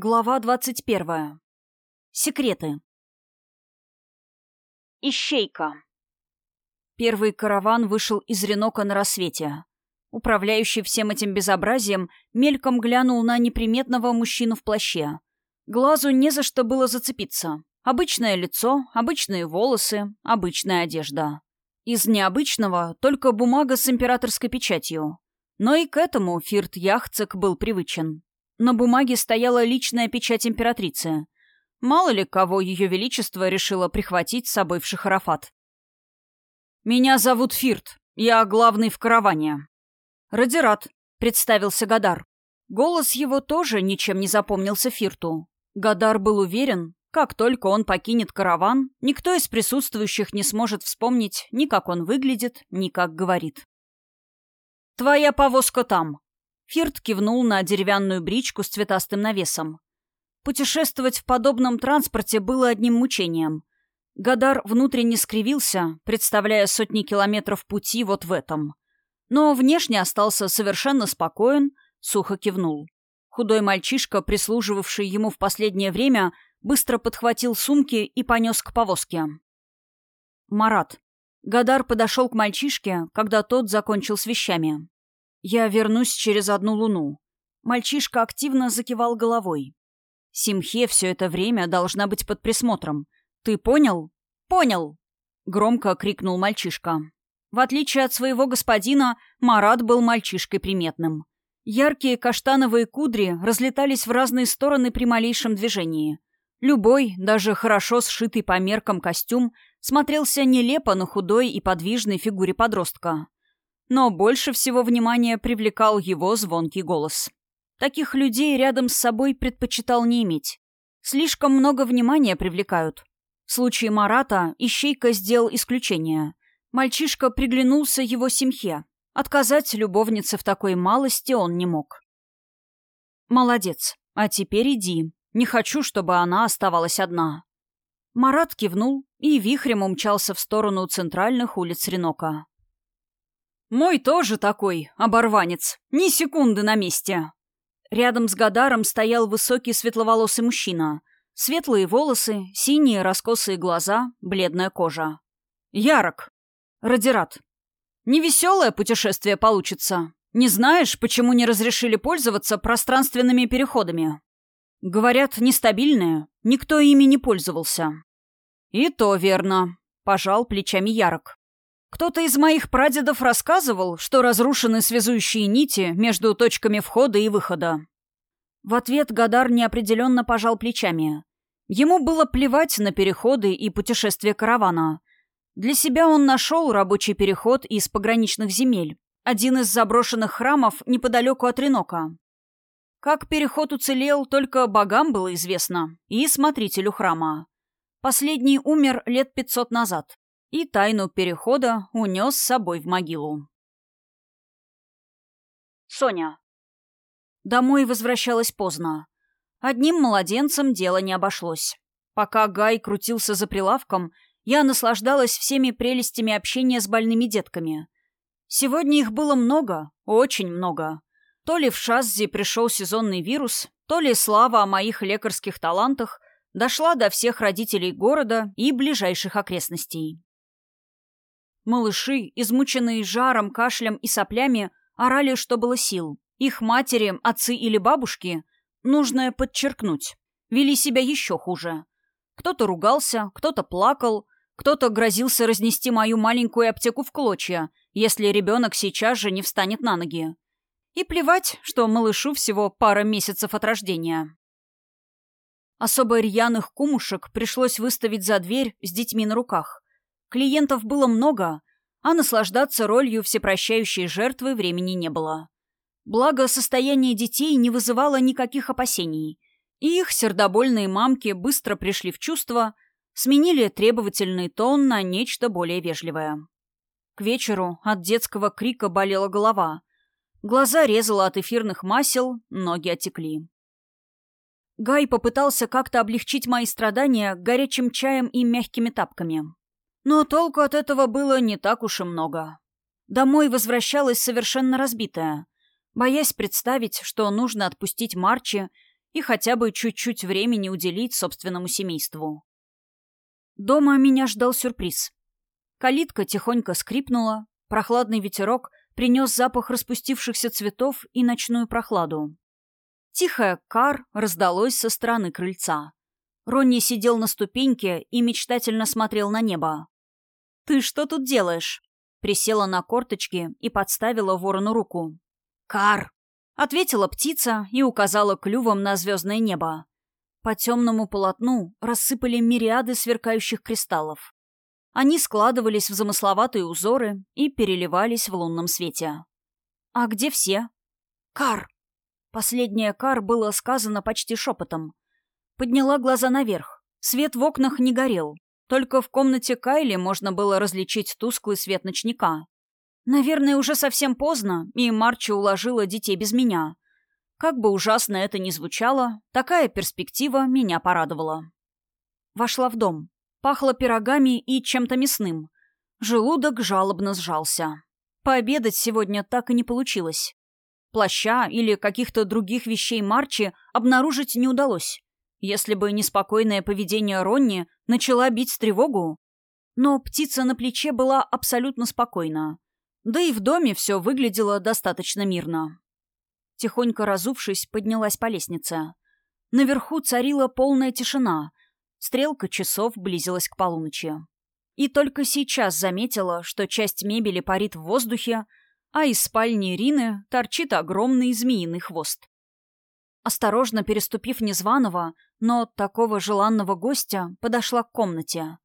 Глава двадцать первая. Секреты. Ищейка. Первый караван вышел из Ренока на рассвете. Управляющий всем этим безобразием мельком глянул на неприметного мужчину в плаще. Глазу не за что было зацепиться. Обычное лицо, обычные волосы, обычная одежда. Из необычного только бумага с императорской печатью. Но и к этому Фирт Яхцек был привычен. На бумаге стояла личная печать императрицы. Мало ли кого ее величество решило прихватить с собой в Шахарафат. «Меня зовут Фирт. Я главный в караване». «Радират», — представился Гадар. Голос его тоже ничем не запомнился Фирту. Гадар был уверен, как только он покинет караван, никто из присутствующих не сможет вспомнить ни как он выглядит, ни как говорит. «Твоя повозка там», Фирт кивнул на деревянную бричку с цветастым навесом. Путешествовать в подобном транспорте было одним мучением. Гадар внутренне скривился, представляя сотни километров пути вот в этом. Но внешне остался совершенно спокоен, сухо кивнул. Худой мальчишка, прислуживавший ему в последнее время, быстро подхватил сумки и понес к повозке. «Марат». Гадар подошел к мальчишке, когда тот закончил с вещами. «Я вернусь через одну луну». Мальчишка активно закивал головой. «Симхе все это время должна быть под присмотром. Ты понял?» «Понял!» — громко крикнул мальчишка. В отличие от своего господина, Марат был мальчишкой приметным. Яркие каштановые кудри разлетались в разные стороны при малейшем движении. Любой, даже хорошо сшитый по меркам костюм, смотрелся нелепо на худой и подвижной фигуре подростка но больше всего внимания привлекал его звонкий голос. Таких людей рядом с собой предпочитал не иметь. Слишком много внимания привлекают. В случае Марата Ищейка сделал исключение. Мальчишка приглянулся его семье. Отказать любовнице в такой малости он не мог. «Молодец. А теперь иди. Не хочу, чтобы она оставалась одна». Марат кивнул и вихрем умчался в сторону центральных улиц Ренока. «Мой тоже такой, оборванец. Ни секунды на месте». Рядом с Гадаром стоял высокий светловолосый мужчина. Светлые волосы, синие раскосые глаза, бледная кожа. «Ярок. Радират. Невеселое путешествие получится. Не знаешь, почему не разрешили пользоваться пространственными переходами?» «Говорят, нестабильные. Никто ими не пользовался». «И то верно», — пожал плечами Ярок. Кто-то из моих прадедов рассказывал, что разрушены связующие нити между точками входа и выхода. В ответ Гадар неопределенно пожал плечами. Ему было плевать на переходы и путешествия каравана. Для себя он нашел рабочий переход из пограничных земель, один из заброшенных храмов неподалеку от Ренока. Как переход уцелел, только богам было известно, и смотрителю храма. Последний умер лет пятьсот назад и тайну перехода унес с собой в могилу. Соня. Домой возвращалась поздно. Одним младенцем дело не обошлось. Пока Гай крутился за прилавком, я наслаждалась всеми прелестями общения с больными детками. Сегодня их было много, очень много. То ли в Шаззи пришел сезонный вирус, то ли слава о моих лекарских талантах дошла до всех родителей города и ближайших окрестностей. Малыши, измученные жаром, кашлем и соплями, орали, что было сил. Их матери, отцы или бабушки, нужно подчеркнуть, вели себя еще хуже. Кто-то ругался, кто-то плакал, кто-то грозился разнести мою маленькую аптеку в клочья, если ребенок сейчас же не встанет на ноги. И плевать, что малышу всего пара месяцев от рождения. Особо рьяных кумушек пришлось выставить за дверь с детьми на руках. Клиентов было много, а наслаждаться ролью всепрощающей жертвы времени не было. Благо, состояние детей не вызывало никаких опасений, и их сердобольные мамки быстро пришли в чувство, сменили требовательный тон на нечто более вежливое. К вечеру от детского крика болела голова. Глаза резало от эфирных масел, ноги отекли. Гай попытался как-то облегчить мои страдания горячим чаем и мягкими тапками. Но толку от этого было не так уж и много. Домой возвращалась совершенно разбитая, боясь представить, что нужно отпустить Марчи, и хотя бы чуть-чуть времени уделить собственному семейству. Дома меня ждал сюрприз. Калитка тихонько скрипнула, прохладный ветерок принес запах распустившихся цветов и ночную прохладу. Тихое «кар» раздалось со стороны крыльца. Ронни сидел на ступеньке и мечтательно смотрел на небо. «Ты что тут делаешь?» Присела на корточки и подставила ворону руку. «Кар!» — ответила птица и указала клювом на звездное небо. По темному полотну рассыпали мириады сверкающих кристаллов. Они складывались в замысловатые узоры и переливались в лунном свете. «А где все?» «Кар!» Последнее «кар» было сказано почти шепотом. Подняла глаза наверх. Свет в окнах не горел. Только в комнате Кайли можно было различить тусклый свет ночника. Наверное, уже совсем поздно, и Марчи уложила детей без меня. Как бы ужасно это ни звучало, такая перспектива меня порадовала. Вошла в дом. Пахло пирогами и чем-то мясным. Желудок жалобно сжался. Пообедать сегодня так и не получилось. Плаща или каких-то других вещей Марчи обнаружить не удалось. Если бы неспокойное поведение Ронни начала бить тревогу. Но птица на плече была абсолютно спокойна. Да и в доме все выглядело достаточно мирно. Тихонько разувшись, поднялась по лестнице. Наверху царила полная тишина, Стрелка часов близилась к полуночи. И только сейчас заметила, что часть мебели парит в воздухе, а из спальни Ирины торчит огромный змеиный хвост. Осторожно переступив незваного, но такого желанного гостя, подошла к комнате.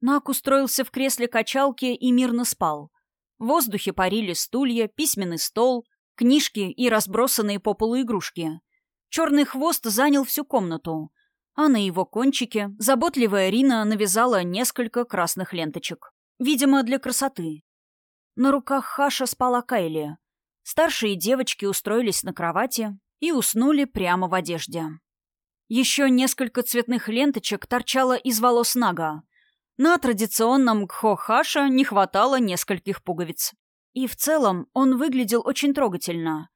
Нак устроился в кресле качалки и мирно спал. В воздухе парили стулья, письменный стол, книжки и разбросанные по полу игрушки. Черный хвост занял всю комнату, а на его кончике заботливая Рина навязала несколько красных ленточек. Видимо, для красоты. На руках Хаша спала Кайли. Старшие девочки устроились на кровати и уснули прямо в одежде. Еще несколько цветных ленточек торчало из волос Нага. На традиционном гхо Хаша не хватало нескольких пуговиц. И в целом он выглядел очень трогательно.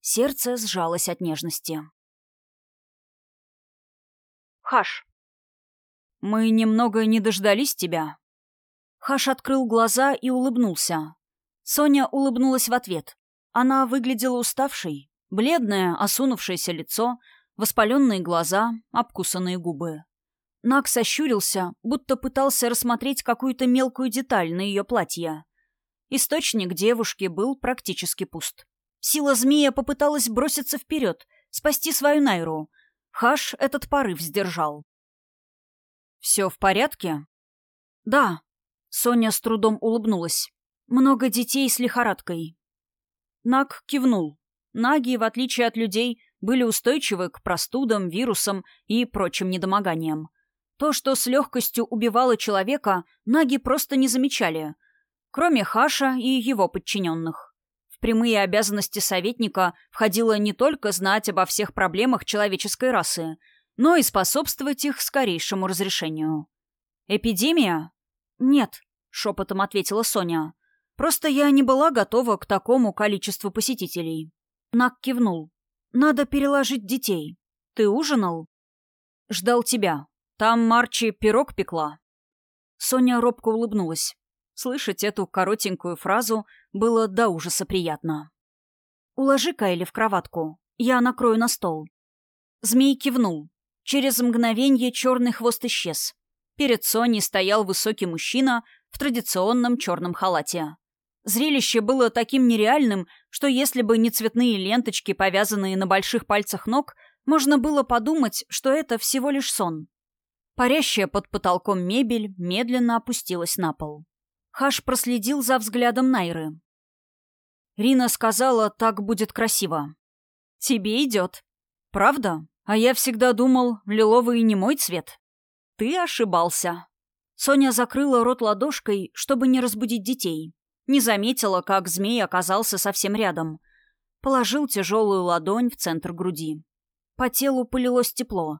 Сердце сжалось от нежности. Хаш. «Мы немного не дождались тебя». Хаш открыл глаза и улыбнулся. Соня улыбнулась в ответ. Она выглядела уставшей. Бледное, осунувшееся лицо, воспаленные глаза, обкусанные губы. Нак сощурился, будто пытался рассмотреть какую-то мелкую деталь на ее платье. Источник девушки был практически пуст. Сила змея попыталась броситься вперед, спасти свою Найру, Хаш этот порыв сдержал. «Все в порядке?» «Да». Соня с трудом улыбнулась. «Много детей с лихорадкой». Наг кивнул. Наги, в отличие от людей, были устойчивы к простудам, вирусам и прочим недомоганиям. То, что с легкостью убивало человека, наги просто не замечали. Кроме Хаша и его подчиненных прямые обязанности советника входило не только знать обо всех проблемах человеческой расы, но и способствовать их скорейшему разрешению. «Эпидемия?» «Нет», — шепотом ответила Соня. «Просто я не была готова к такому количеству посетителей». Нак кивнул. «Надо переложить детей. Ты ужинал?» «Ждал тебя. Там Марчи пирог пекла». Соня робко улыбнулась. Слышать эту коротенькую фразу было до ужаса приятно. «Уложи Кайли в кроватку. Я накрою на стол». Змей кивнул. Через мгновенье черный хвост исчез. Перед Соней стоял высокий мужчина в традиционном черном халате. Зрелище было таким нереальным, что если бы не цветные ленточки, повязанные на больших пальцах ног, можно было подумать, что это всего лишь сон. Парящая под потолком мебель медленно опустилась на пол. Хаш проследил за взглядом Найры. Рина сказала, так будет красиво. Тебе идет. Правда? А я всегда думал, лиловый не мой цвет. Ты ошибался. Соня закрыла рот ладошкой, чтобы не разбудить детей. Не заметила, как змей оказался совсем рядом. Положил тяжелую ладонь в центр груди. По телу полилось тепло.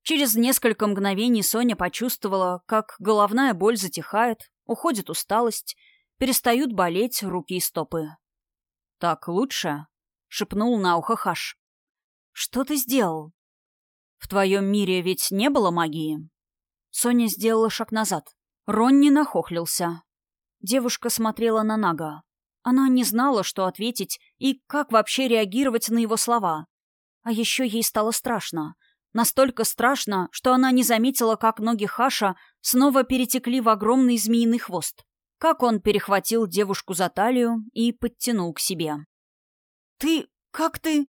Через несколько мгновений Соня почувствовала, как головная боль затихает, Уходит усталость, перестают болеть руки и стопы. «Так лучше?» — шепнул на ухо Хаш. «Что ты сделал?» В твоем мире ведь не было магии?» Соня сделала шаг назад. Ронни нахохлился. Девушка смотрела на Нага. Она не знала, что ответить и как вообще реагировать на его слова. А еще ей стало страшно. Настолько страшно, что она не заметила, как ноги Хаша снова перетекли в огромный змеиный хвост. Как он перехватил девушку за талию и подтянул к себе. «Ты... как ты...»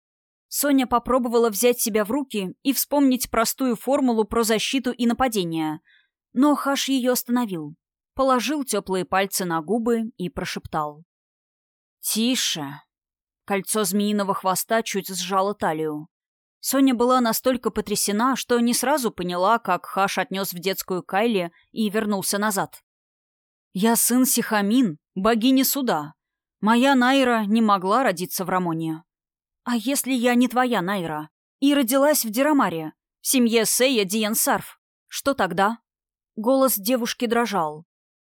Соня попробовала взять себя в руки и вспомнить простую формулу про защиту и нападение. Но Хаш ее остановил. Положил теплые пальцы на губы и прошептал. «Тише». Кольцо змеиного хвоста чуть сжало талию. Соня была настолько потрясена, что не сразу поняла, как Хаш отнес в детскую Кайли и вернулся назад. «Я сын Сихамин, богини суда. Моя Найра не могла родиться в Рамоне. А если я не твоя Найра и родилась в Дирамаре, в семье Сея Диенсарф, что тогда?» Голос девушки дрожал.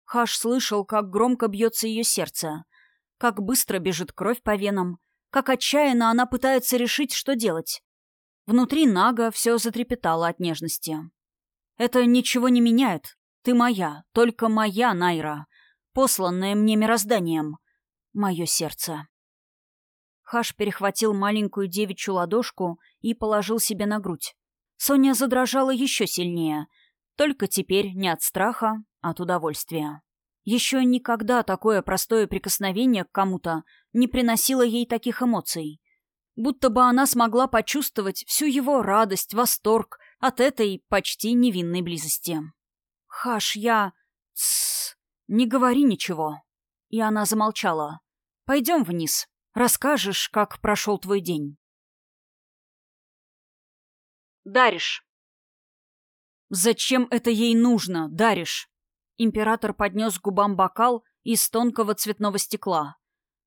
Хаш слышал, как громко бьется ее сердце, как быстро бежит кровь по венам, как отчаянно она пытается решить, что делать. Внутри Нага все затрепетало от нежности. «Это ничего не меняет. Ты моя, только моя Найра, посланная мне мирозданием. Мое сердце. Хаш перехватил маленькую девичью ладошку и положил себе на грудь. Соня задрожала еще сильнее, только теперь не от страха, а от удовольствия. Еще никогда такое простое прикосновение к кому-то не приносило ей таких эмоций. Будто бы она смогла почувствовать всю его радость, восторг от этой почти невинной близости. «Хаш, я...» «Тссс, не говори ничего». И она замолчала. «Пойдем вниз. Расскажешь, как прошел твой день». Даришь. «Зачем это ей нужно, Даришь?» Император поднес к губам бокал из тонкого цветного стекла.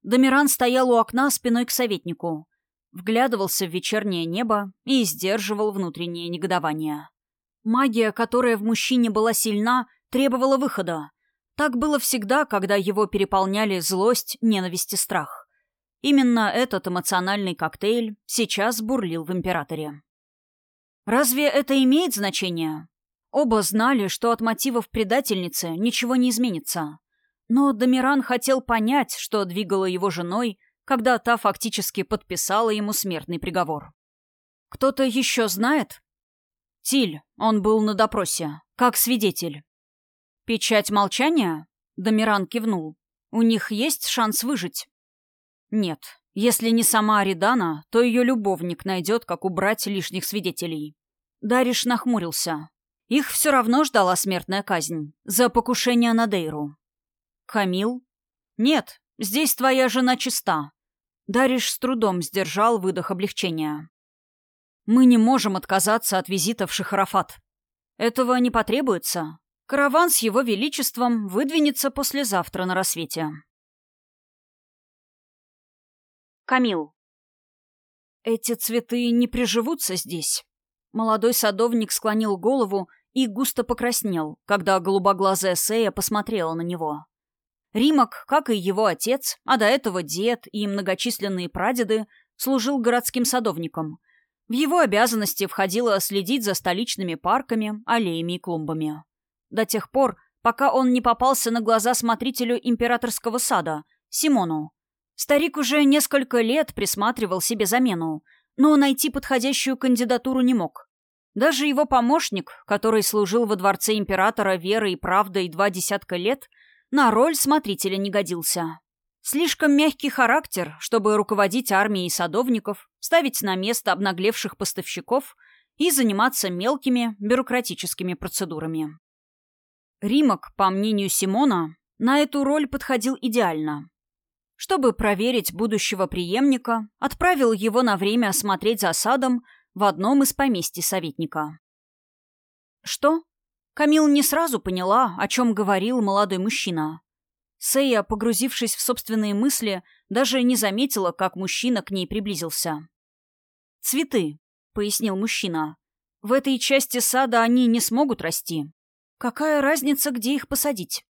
Домиран стоял у окна спиной к советнику. Вглядывался в вечернее небо и сдерживал внутреннее негодование. Магия, которая в мужчине была сильна, требовала выхода. Так было всегда, когда его переполняли злость, ненависть и страх. Именно этот эмоциональный коктейль сейчас бурлил в императоре. Разве это имеет значение? Оба знали, что от мотивов предательницы ничего не изменится. Но Дамиран хотел понять, что двигало его женой, когда та фактически подписала ему смертный приговор. «Кто-то еще знает?» Тиль, он был на допросе, как свидетель. Печать молчания? Домиран кивнул. У них есть шанс выжить? Нет. Если не сама Аридана, то ее любовник найдет, как убрать лишних свидетелей. Дариш нахмурился. Их все равно ждала смертная казнь. За покушение на Дейру. Камил? Нет, здесь твоя жена чиста. Дариш с трудом сдержал выдох облегчения. Мы не можем отказаться от визита в Шахарафат. Этого не потребуется. Караван с его величеством выдвинется послезавтра на рассвете. Камил. Эти цветы не приживутся здесь. Молодой садовник склонил голову и густо покраснел, когда голубоглазая Сея посмотрела на него. Римок, как и его отец, а до этого дед и многочисленные прадеды, служил городским садовником — в его обязанности входило следить за столичными парками, аллеями и клумбами. До тех пор, пока он не попался на глаза смотрителю императорского сада, Симону. Старик уже несколько лет присматривал себе замену, но найти подходящую кандидатуру не мог. Даже его помощник, который служил во дворце императора верой и правдой два десятка лет, на роль смотрителя не годился. Слишком мягкий характер, чтобы руководить армией садовников, ставить на место обнаглевших поставщиков и заниматься мелкими бюрократическими процедурами. Римок, по мнению Симона, на эту роль подходил идеально. Чтобы проверить будущего преемника, отправил его на время осмотреть за садом в одном из поместий советника. Что? Камил не сразу поняла, о чем говорил молодой мужчина. Сэя, погрузившись в собственные мысли, даже не заметила, как мужчина к ней приблизился. «Цветы», — пояснил мужчина. «В этой части сада они не смогут расти. Какая разница, где их посадить?»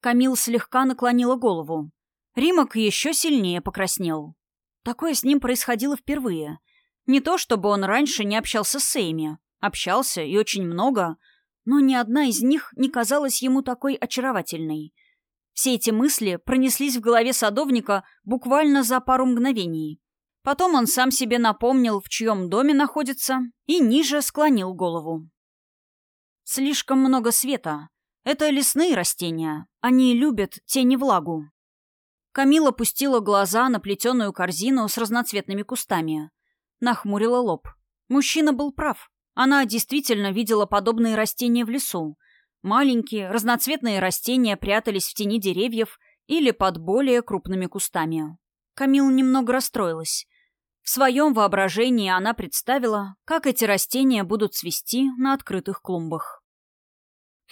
Камил слегка наклонила голову. Римок еще сильнее покраснел. Такое с ним происходило впервые. Не то, чтобы он раньше не общался с Сэями. общался и очень много, но ни одна из них не казалась ему такой очаровательной. Все эти мысли пронеслись в голове садовника буквально за пару мгновений. Потом он сам себе напомнил, в чьем доме находится, и ниже склонил голову. Слишком много света. Это лесные растения. Они любят тень и влагу. Камила пустила глаза на плетеную корзину с разноцветными кустами. Нахмурила лоб. Мужчина был прав. Она действительно видела подобные растения в лесу. Маленькие, разноцветные растения прятались в тени деревьев или под более крупными кустами. Камил немного расстроилась. В своем воображении она представила, как эти растения будут цвести на открытых клумбах.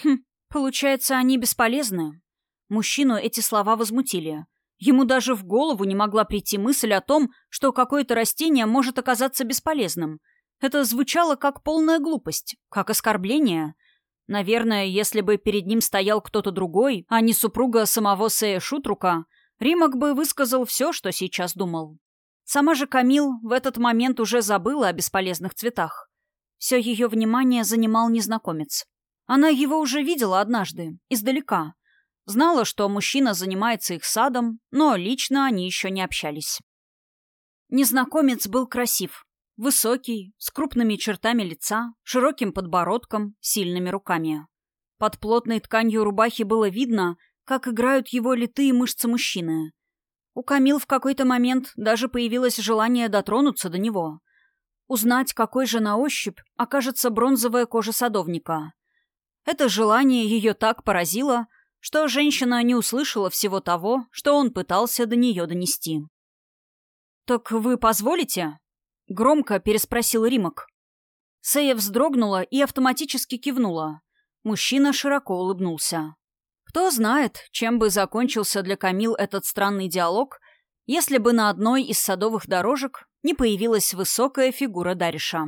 Хм, получается, они бесполезны. Мужчину эти слова возмутили. Ему даже в голову не могла прийти мысль о том, что какое-то растение может оказаться бесполезным. Это звучало как полная глупость, как оскорбление. Наверное, если бы перед ним стоял кто-то другой, а не супруга самого Сея Шутрука, Римок бы высказал все, что сейчас думал. Сама же Камил в этот момент уже забыла о бесполезных цветах. Все ее внимание занимал незнакомец. Она его уже видела однажды, издалека. Знала, что мужчина занимается их садом, но лично они еще не общались. Незнакомец был красив. Высокий, с крупными чертами лица, широким подбородком, сильными руками. Под плотной тканью рубахи было видно, как играют его литые мышцы мужчины. У Камил в какой-то момент даже появилось желание дотронуться до него. Узнать, какой же на ощупь окажется бронзовая кожа садовника. Это желание ее так поразило, что женщина не услышала всего того, что он пытался до нее донести. «Так вы позволите?» — громко переспросил Римок. Сея вздрогнула и автоматически кивнула. Мужчина широко улыбнулся. Кто знает, чем бы закончился для Камил этот странный диалог, если бы на одной из садовых дорожек не появилась высокая фигура Дариша.